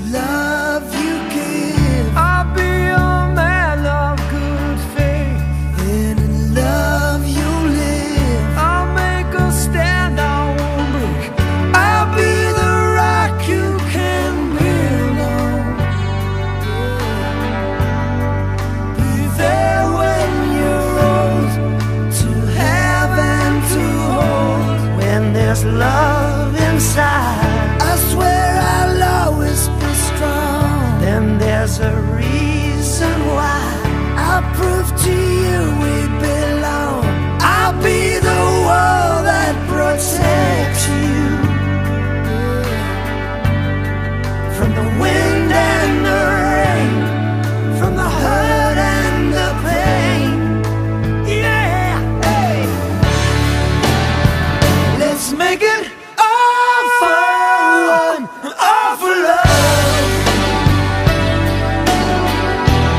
love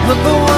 Let the